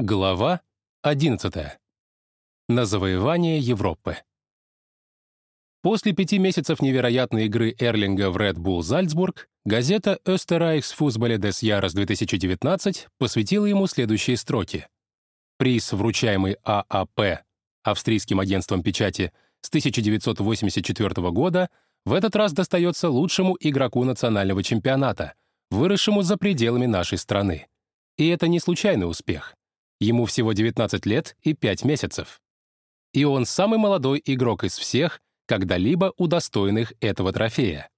Глава 11. На завоевание Европы. После пяти месяцев невероятной игры Эрлинга в Red Bull Зальцбург, газета Österreichs Fußballe des Jahres 2019 посвятила ему следующие строки. Приз, вручаемый ААП, австрийским агентством печати, с 1984 года, в этот раз достается лучшему игроку национального чемпионата, выросшему за пределами нашей страны. И это не случайный успех. Ему всего 19 лет и 5 месяцев. И он самый молодой игрок из всех, когда-либо удостоенных этого трофея.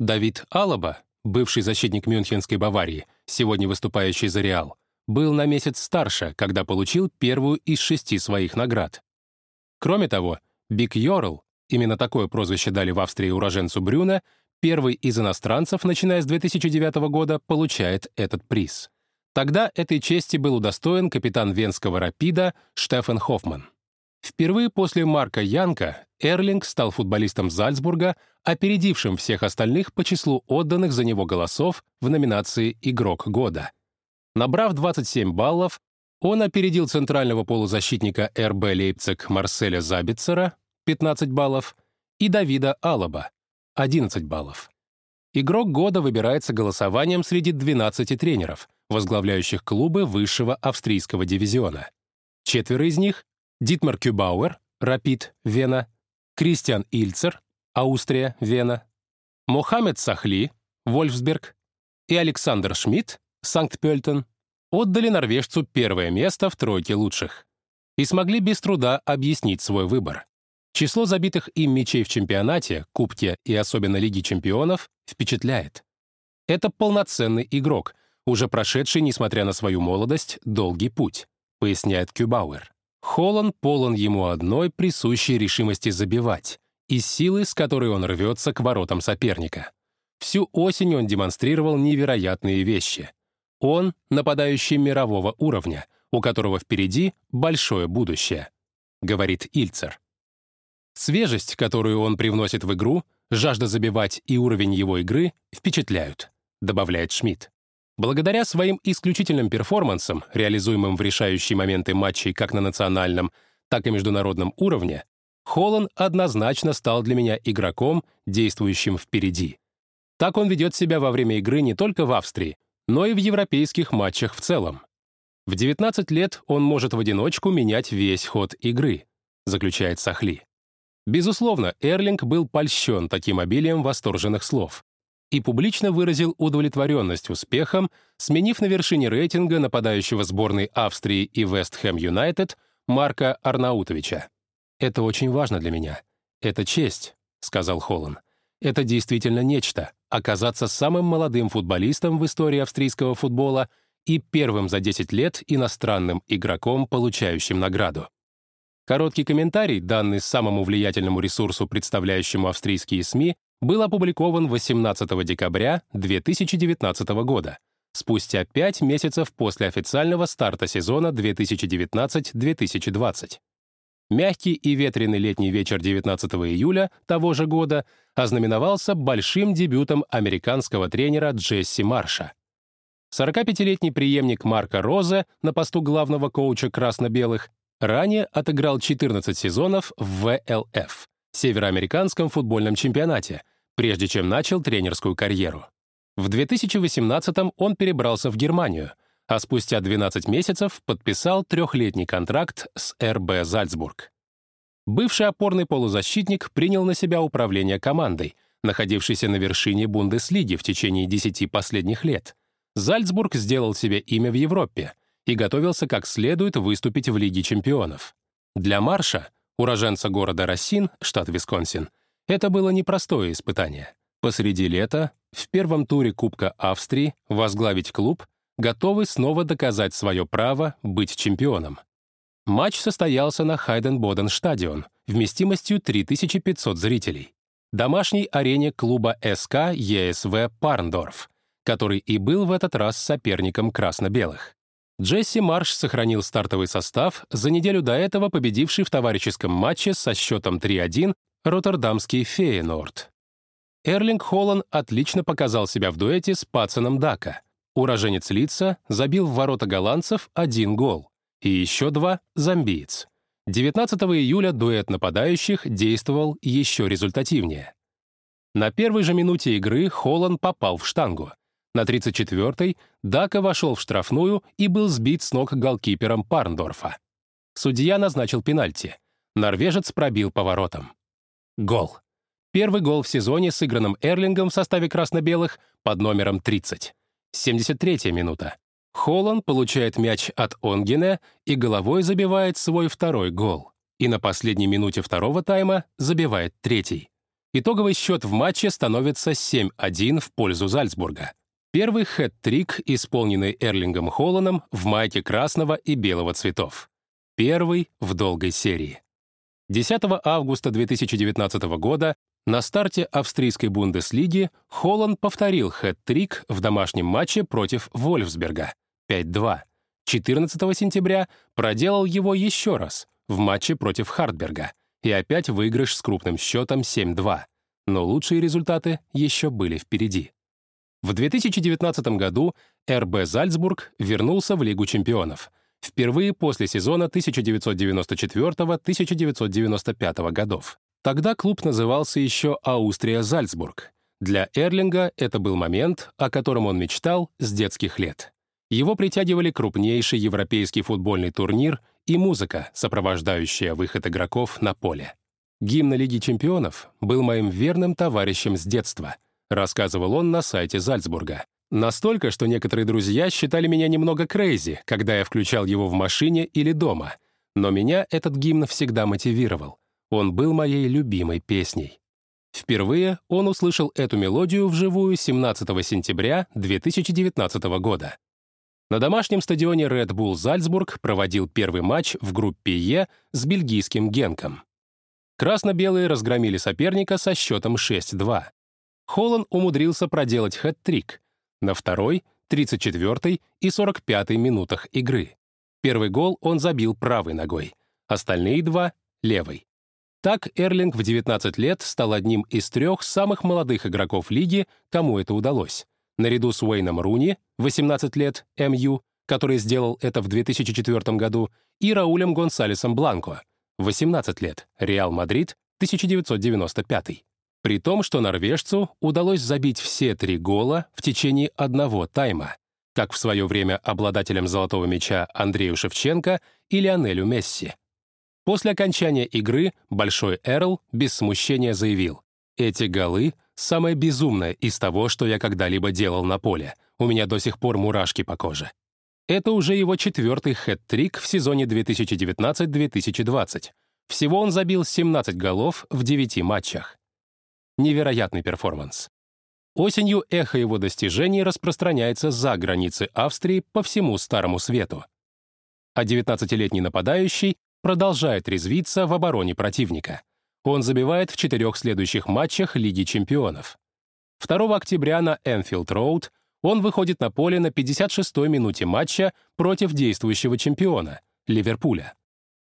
Давид Алаба, бывший защитник Мюнхенской Баварии, сегодня выступающий за Реал, был на месяц старше, когда получил первую из шести своих наград. Кроме того, Биг Йорл, именно такое прозвище дали в Австрии уроженцу Брюна, первый из иностранцев, начиная с 2009 года, получает этот приз. Тогда этой чести был удостоен капитан венского «Рапида» Штефан Хоффман. Впервые после Марка Янка Эрлинг стал футболистом Зальцбурга, опередившим всех остальных по числу отданных за него голосов в номинации «Игрок года». Набрав 27 баллов, он опередил центрального полузащитника РБ Лейпциг Марселя Забицера 15 баллов и Давида Алаба 11 баллов. Игрок года выбирается голосованием среди 12 тренеров — возглавляющих клубы высшего австрийского дивизиона. Четверо из них — Дитмар Кюбауэр, Рапид, Вена, Кристиан Ильцер, Аустрия, Вена, Мохаммед Сахли, Вольфсберг и Александр Шмидт, Санкт-Пельтен, отдали норвежцу первое место в тройке лучших и смогли без труда объяснить свой выбор. Число забитых им мячей в чемпионате, Кубке и особенно Лиге чемпионов впечатляет. Это полноценный игрок — уже прошедший, несмотря на свою молодость, долгий путь, поясняет Кюбауэр. Холланд полон ему одной присущей решимости забивать и силы, с которой он рвется к воротам соперника. Всю осень он демонстрировал невероятные вещи. Он — нападающий мирового уровня, у которого впереди большое будущее, говорит Ильцер. Свежесть, которую он привносит в игру, жажда забивать и уровень его игры впечатляют, добавляет Шмидт. Благодаря своим исключительным перформансам, реализуемым в решающие моменты матчей как на национальном, так и международном уровне, Холланд однозначно стал для меня игроком, действующим впереди. Так он ведет себя во время игры не только в Австрии, но и в европейских матчах в целом. В 19 лет он может в одиночку менять весь ход игры, заключает Сахли. Безусловно, Эрлинг был польщен таким обилием восторженных слов и публично выразил удовлетворенность успехом, сменив на вершине рейтинга нападающего сборной Австрии и Вест Хэм Юнайтед Марка Арнаутовича. «Это очень важно для меня. Это честь», — сказал Холлан. «Это действительно нечто — оказаться самым молодым футболистом в истории австрийского футбола и первым за 10 лет иностранным игроком, получающим награду». Короткий комментарий, данный самому влиятельному ресурсу, представляющему австрийские СМИ, был опубликован 18 декабря 2019 года, спустя пять месяцев после официального старта сезона 2019-2020. Мягкий и ветреный летний вечер 19 июля того же года ознаменовался большим дебютом американского тренера Джесси Марша. 45-летний преемник Марка Розе на посту главного коуча красно-белых ранее отыграл 14 сезонов в ВЛФ североамериканском футбольном чемпионате, прежде чем начал тренерскую карьеру. В 2018-м он перебрался в Германию, а спустя 12 месяцев подписал трехлетний контракт с РБ «Зальцбург». Бывший опорный полузащитник принял на себя управление командой, находившейся на вершине Бундеслиги в течение 10 последних лет. Зальцбург сделал себе имя в Европе и готовился как следует выступить в Лиге чемпионов. Для Марша уроженца города Рассин, штат Висконсин, это было непростое испытание. Посреди лета, в первом туре Кубка Австрии, возглавить клуб, готовый снова доказать свое право быть чемпионом. Матч состоялся на Хайден-Боден-стадион вместимостью 3500 зрителей, домашней арене клуба СК ЕСВ Парндорф, который и был в этот раз соперником красно-белых. Джесси Марш сохранил стартовый состав, за неделю до этого победивший в товарищеском матче со счетом 3-1 роттердамский Фейенорд. Эрлинг Холланд отлично показал себя в дуэте с Пацаном Дака. Уроженец Лица забил в ворота голландцев один гол. и еще два — замбиец. 19 июля дуэт нападающих действовал еще результативнее. На первой же минуте игры Холланд попал в штангу. На 34-й Дака вошел в штрафную и был сбит с ног голкипером Парндорфа. Судья назначил пенальти. Норвежец пробил поворотом. Гол. Первый гол в сезоне, сыгранным Эрлингом в составе красно-белых под номером 30. 73-я минута. Холланд получает мяч от Онгене и головой забивает свой второй гол. И на последней минуте второго тайма забивает третий. Итоговый счет в матче становится 7-1 в пользу Зальцбурга. Первый хэт-трик, исполненный Эрлингом Холланом в майке красного и белого цветов. Первый в долгой серии. 10 августа 2019 года на старте австрийской Бундеслиги Холланд повторил хэт-трик в домашнем матче против Вольфсберга 5-2. 14 сентября проделал его еще раз в матче против Хартберга — и опять выигрыш с крупным счетом 7-2. Но лучшие результаты еще были впереди. В 2019 году РБ Зальцбург вернулся в Лигу чемпионов. Впервые после сезона 1994-1995 годов. Тогда клуб назывался еще Аустрия-Зальцбург. Для Эрлинга это был момент, о котором он мечтал с детских лет. Его притягивали крупнейший европейский футбольный турнир и музыка, сопровождающая выход игроков на поле. Гимн Лиги чемпионов был моим верным товарищем с детства, рассказывал он на сайте Зальцбурга. Настолько, что некоторые друзья считали меня немного крейзи, когда я включал его в машине или дома. Но меня этот гимн всегда мотивировал. Он был моей любимой песней. Впервые он услышал эту мелодию вживую 17 сентября 2019 года. На домашнем стадионе Red Bull Зальцбург проводил первый матч в группе Е с бельгийским Генком. Красно-белые разгромили соперника со счетом 6-2. Холланд умудрился проделать хэт-трик на второй, 34-й и 45-й минутах игры. Первый гол он забил правой ногой, остальные два — левой. Так Эрлинг в 19 лет стал одним из трех самых молодых игроков лиги, кому это удалось наряду с Уэйном Руни, 18 лет, МЮ, который сделал это в 2004 году, и Раулем Гонсалесом Бланко, 18 лет, Реал Мадрид, 1995. При том, что норвежцу удалось забить все три гола в течение одного тайма, как в свое время обладателям золотого мяча Андрею Шевченко и Лионелю Месси. После окончания игры Большой Эрл без смущения заявил, «Эти голы — Самое безумное из того, что я когда-либо делал на поле. У меня до сих пор мурашки по коже. Это уже его четвертый хэт-трик в сезоне 2019-2020. Всего он забил 17 голов в 9 матчах. Невероятный перформанс. Осенью эхо его достижений распространяется за границы Австрии по всему Старому Свету. А 19-летний нападающий продолжает резвиться в обороне противника — он забивает в четырех следующих матчах Лиги чемпионов. 2 октября на Энфилд Роуд он выходит на поле на 56-й минуте матча против действующего чемпиона — Ливерпуля.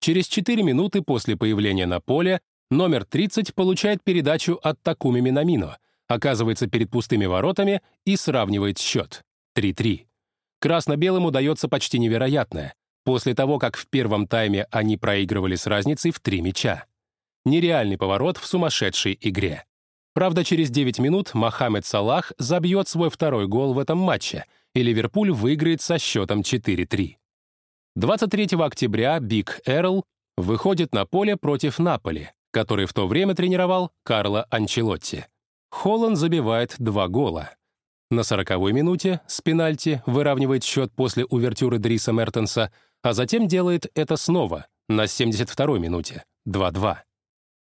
Через 4 минуты после появления на поле номер 30 получает передачу от Такуми Минамино, оказывается перед пустыми воротами и сравнивает счет — 3-3. Красно-белым удается почти невероятное, после того, как в первом тайме они проигрывали с разницей в три мяча. Нереальный поворот в сумасшедшей игре. Правда, через 9 минут Мохаммед Салах забьет свой второй гол в этом матче, и Ливерпуль выиграет со счетом 4-3. 23 октября Биг Эрл выходит на поле против Наполи, который в то время тренировал Карло Анчелотти. Холланд забивает два гола. На 40-й минуте с пенальти выравнивает счет после увертюры Дриса Мертенса, а затем делает это снова на 72-й минуте — 2-2.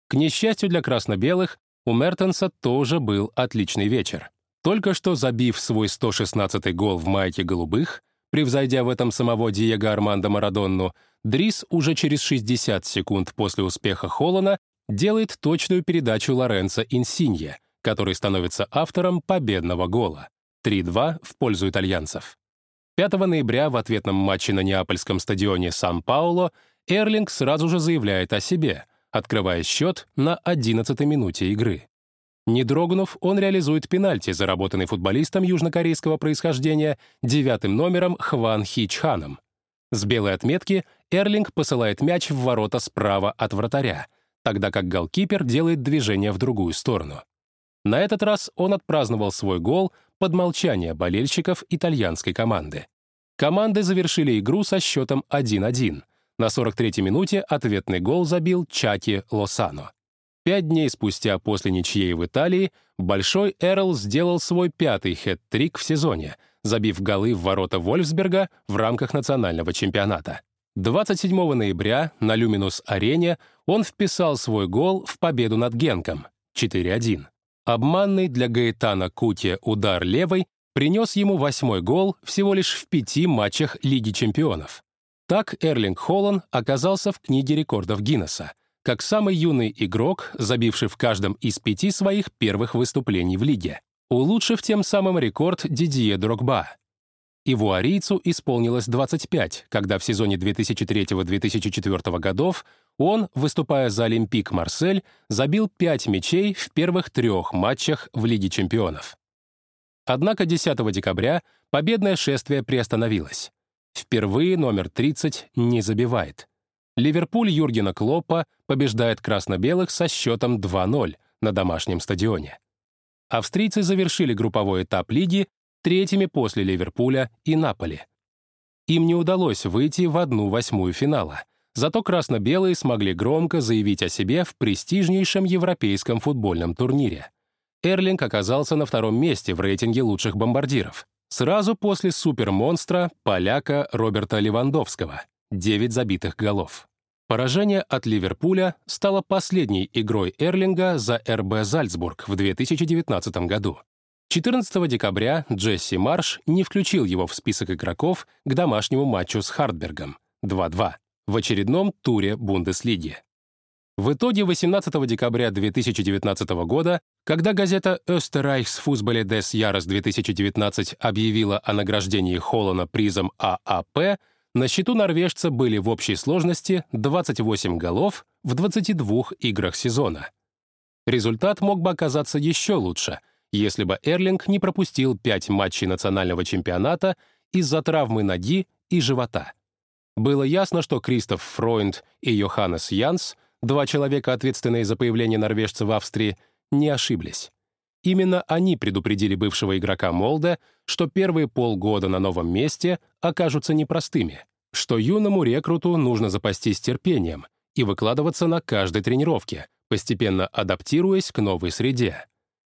К несчастью для красно-белых, у Мертенса тоже был отличный вечер. Только что забив свой 116-й гол в майке голубых, превзойдя в этом самого Диего Армандо Марадонну, Дрис уже через 60 секунд после успеха Холлана делает точную передачу Лоренцо Инсинье, который становится автором победного гола. 3-2 в пользу итальянцев. 5 ноября в ответном матче на Неапольском стадионе Сан-Пауло Эрлинг сразу же заявляет о себе — открывая счет на 11-й минуте игры. Не дрогнув, он реализует пенальти, заработанный футболистом южнокорейского происхождения девятым номером Хван Хи Чханом. С белой отметки Эрлинг посылает мяч в ворота справа от вратаря, тогда как голкипер делает движение в другую сторону. На этот раз он отпраздновал свой гол под молчание болельщиков итальянской команды. Команды завершили игру со счетом 1-1. На 43-й минуте ответный гол забил Чаки Лосано. Пять дней спустя после ничьей в Италии Большой Эрл сделал свой пятый хэт-трик в сезоне, забив голы в ворота Вольфсберга в рамках национального чемпионата. 27 ноября на Люминус-арене он вписал свой гол в победу над Генком 4-1. Обманный для Гаэтана Кути удар левой принес ему восьмой гол всего лишь в пяти матчах Лиги чемпионов. Так Эрлинг Холланд оказался в книге рекордов Гиннесса — как самый юный игрок, забивший в каждом из пяти своих первых выступлений в лиге, улучшив тем самым рекорд Дидье Дрогба. Ивуарийцу исполнилось 25, когда в сезоне 2003-2004 годов он, выступая за Олимпик Марсель, забил 5 мячей в первых трех матчах в Лиге чемпионов. Однако 10 декабря победное шествие приостановилось. Впервые номер 30 не забивает — Ливерпуль Юргена Клоппа побеждает красно-белых со счетом 2-0 на домашнем стадионе. Австрийцы завершили групповой этап лиги третьими после Ливерпуля и Наполи. Им не удалось выйти в одну восьмую финала, зато красно-белые смогли громко заявить о себе в престижнейшем европейском футбольном турнире. Эрлинг оказался на втором месте в рейтинге лучших бомбардиров, сразу после супермонстра поляка Роберта Левандовского — 9 забитых голов. Поражение от Ливерпуля стало последней игрой Эрлинга за РБ Зальцбург в 2019 году. 14 декабря Джесси Марш не включил его в список игроков к домашнему матчу с Хартбергом 2-2 в очередном туре Бундеслиги. В итоге 18 декабря 2019 года, когда газета «Österreichs Fußballe des Jahres 2019» объявила о награждении Холлана призом ААП, на счету норвежца были в общей сложности 28 голов в 22 играх сезона. Результат мог бы оказаться еще лучше, если бы Эрлинг не пропустил 5 матчей национального чемпионата из-за травмы ноги и живота. Было ясно, что Кристоф Фройнд и Йоханнес Янс, два человека, ответственные за появление норвежца в Австрии, не ошиблись. Именно они предупредили бывшего игрока Молда, что первые полгода на новом месте окажутся непростыми, что юному рекруту нужно запастись терпением и выкладываться на каждой тренировке, постепенно адаптируясь к новой среде.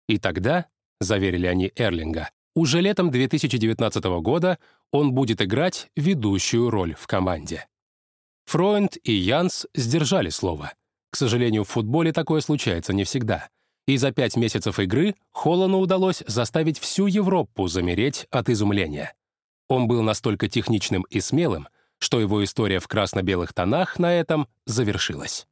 И тогда, заверили они Эрлинга, уже летом 2019 года он будет играть ведущую роль в команде. Фройнд и Янс сдержали слово. К сожалению, в футболе такое случается не всегда и за пять месяцев игры Холлану удалось заставить всю Европу замереть от изумления. Он был настолько техничным и смелым, что его история в красно-белых тонах на этом завершилась.